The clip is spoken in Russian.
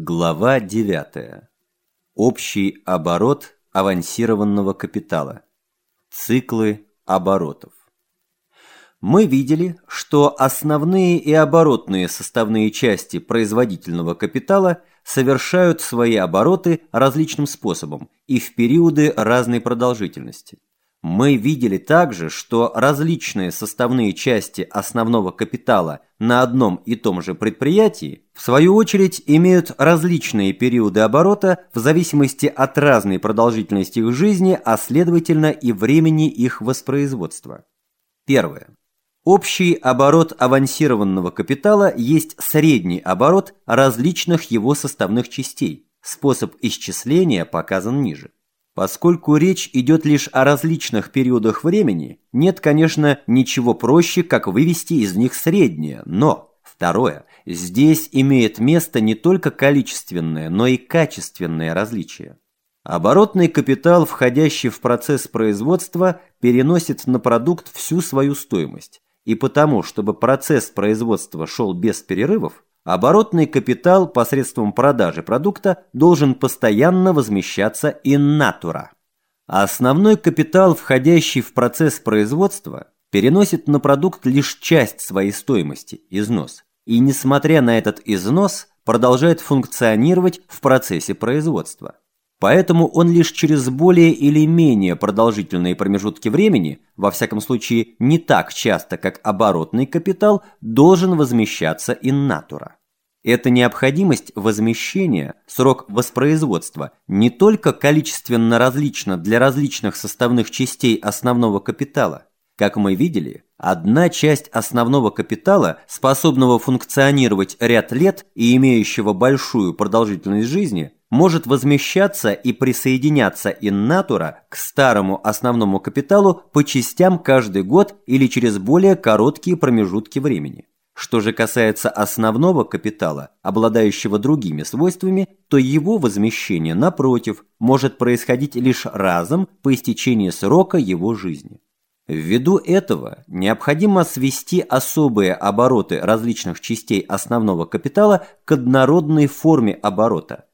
Глава 9. Общий оборот авансированного капитала. Циклы оборотов. Мы видели, что основные и оборотные составные части производительного капитала совершают свои обороты различным способом и в периоды разной продолжительности. Мы видели также, что различные составные части основного капитала на одном и том же предприятии, в свою очередь, имеют различные периоды оборота в зависимости от разной продолжительности их жизни, а следовательно и времени их воспроизводства. Первое. Общий оборот авансированного капитала есть средний оборот различных его составных частей. Способ исчисления показан ниже. Поскольку речь идет лишь о различных периодах времени, нет, конечно, ничего проще, как вывести из них среднее, но, второе, здесь имеет место не только количественное, но и качественное различие. Оборотный капитал, входящий в процесс производства, переносит на продукт всю свою стоимость, и потому, чтобы процесс производства шел без перерывов, Оборотный капитал посредством продажи продукта должен постоянно возмещаться in natura. А основной капитал, входящий в процесс производства, переносит на продукт лишь часть своей стоимости, износ. И несмотря на этот износ, продолжает функционировать в процессе производства. Поэтому он лишь через более или менее продолжительные промежутки времени, во всяком случае не так часто, как оборотный капитал, должен возмещаться natura. Эта необходимость возмещения, срок воспроизводства, не только количественно различна для различных составных частей основного капитала. Как мы видели, одна часть основного капитала, способного функционировать ряд лет и имеющего большую продолжительность жизни, может возмещаться и присоединяться natura к старому основному капиталу по частям каждый год или через более короткие промежутки времени. Что же касается основного капитала, обладающего другими свойствами, то его возмещение, напротив, может происходить лишь разом по истечении срока его жизни. Ввиду этого необходимо свести особые обороты различных частей основного капитала к однородной форме оборота,